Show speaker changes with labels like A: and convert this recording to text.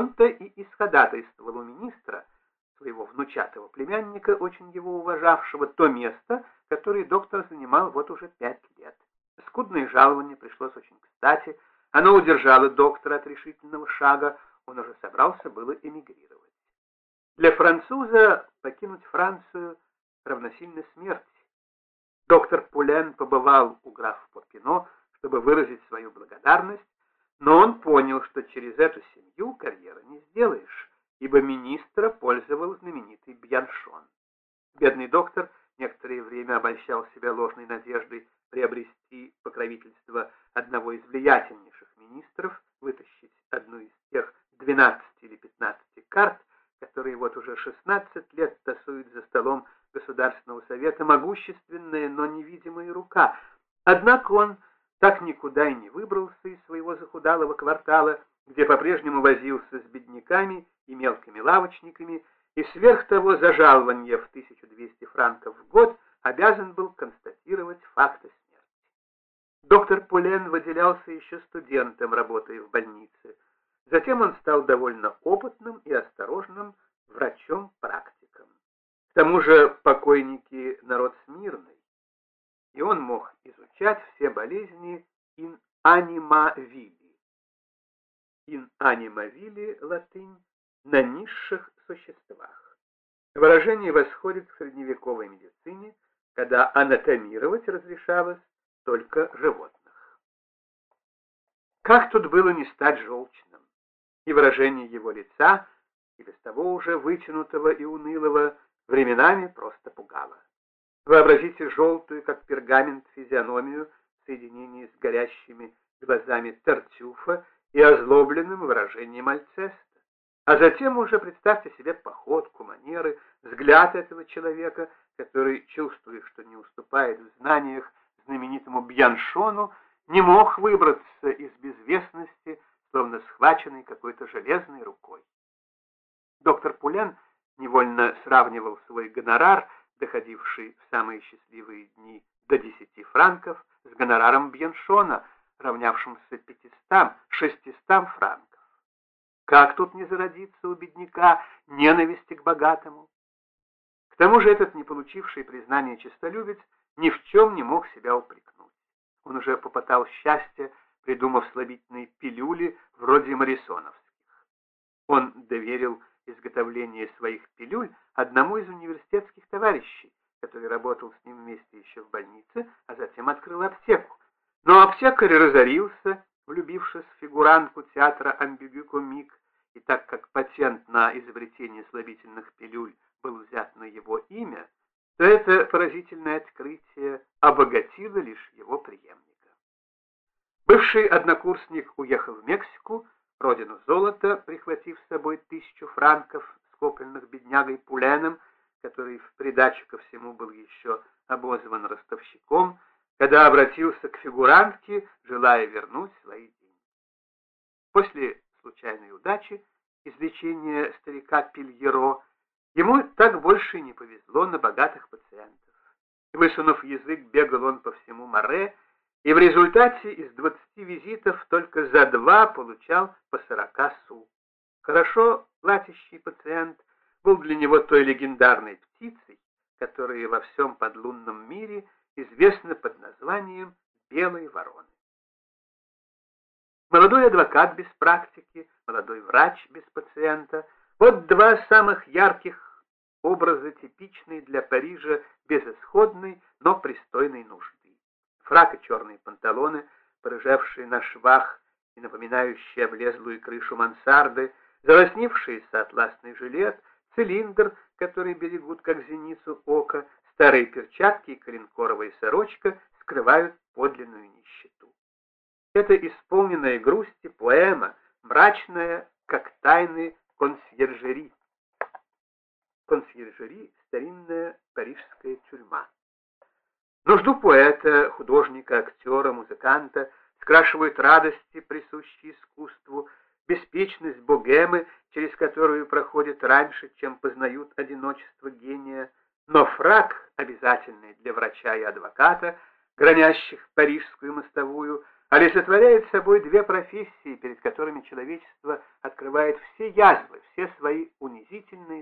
A: Он-то и исходатайствовал у министра, своего внучатого племянника, очень его уважавшего, то место, которое доктор занимал вот уже пять лет. Скудное жалование пришлось очень кстати, оно удержало доктора от решительного шага, он уже собрался было эмигрировать. Для француза покинуть Францию равносильно смерти. Доктор Пулен побывал у графа Попино, чтобы выразить свою благодарность, но он понял, что через эту семью карьеры не сделаешь, ибо министра пользовал знаменитый Бьяншон. Бедный доктор некоторое время обольщал себя ложной надеждой приобрести покровительство одного из влиятельнейших министров, вытащить одну из тех 12 или 15 карт, которые вот уже 16 лет тасуют за столом Государственного совета могущественная, но невидимая рука. Однако он так никуда и не выбрался захудалого квартала, где по-прежнему возился с бедняками и мелкими лавочниками, и сверх того за жалование в 1200 франков в год обязан был констатировать факты смерти. Доктор Пулен выделялся еще студентом, работая в больнице. Затем он стал довольно опытным и осторожным врачом-практиком. К тому же покойники народ смирный, и он мог изучать все болезни in anima vili. In anima vili латынь на низших существах. Выражение восходит к средневековой медицине, когда анатомировать разрешалось только животных. Как тут было не стать желчным? И выражение его лица, и без того уже вытянутого и унылого, временами просто пугало. Вообразите желтую, как пергамент, физиономию в соединении с горящими глазами Тартюфа и озлобленным выражением Альцеста. А затем уже представьте себе походку, манеры, взгляд этого человека, который, чувствуя, что не уступает в знаниях знаменитому Бьяншону, не мог выбраться из безвестности, словно схваченный какой-то железной рукой. Доктор Пулян невольно сравнивал свой гонорар, доходивший в самые счастливые дни до 10 франков, с гонораром Бьеншона, равнявшимся 500-600 франков. Как тут не зародиться у бедняка ненависти к богатому? К тому же этот не получивший признания честолюбец ни в чем не мог себя упрекнуть. Он уже попытал счастье, придумав слабительные пилюли вроде марисоновских. Он доверил изготовление своих пилюль одному из университетских товарищей, который работал с ним вместе еще в больнице, а затем открыл аптеку. Аптекарь разорился, влюбившись в фигурантку театра Амбигюко-Мик, и так как патент на изобретение слабительных пилюль был взят на его имя, то это поразительное открытие обогатило лишь его преемника. Бывший однокурсник уехал в Мексику, родину золота, прихватив с собой тысячу франков, скопленных беднягой Пуленом, который в придачу ко всему был еще обозван ростовщиком, когда обратился к фигурантке, желая вернуть свои деньги. После случайной удачи излечения старика Пильеро ему так больше не повезло на богатых пациентов. Высунув язык, бегал он по всему море, и в результате из 20 визитов только за два получал по 40 су. Хорошо платящий пациент был для него той легендарной птицей, которая во всем подлунном мире известна под названием белой вороны. Молодой адвокат без практики, молодой врач без пациента – вот два самых ярких образа, типичные для Парижа безысходной, но пристойной нужды фрак и черные панталоны, порыжавшие на швах и напоминающие облезлую крышу мансарды, залоснившийся атласный жилет, цилиндр, который берегут как зеницу ока, старые перчатки и коленкоровая сорочка скрывают подлинную нищету. Это исполненная грусти поэма, мрачная, как тайны консьержери. Консьержери — старинная парижская тюрьма. Нужду поэта, художника, актера, музыканта скрашивают радости, присущие искусству, беспечность богемы, через которую проходят раньше, чем познают одиночество гения, но фраг, обязательный для врача и адвоката, гранящих парижскую мостовую, олицетворяет собой две профессии, перед которыми человечество открывает все язвы, все свои унизительные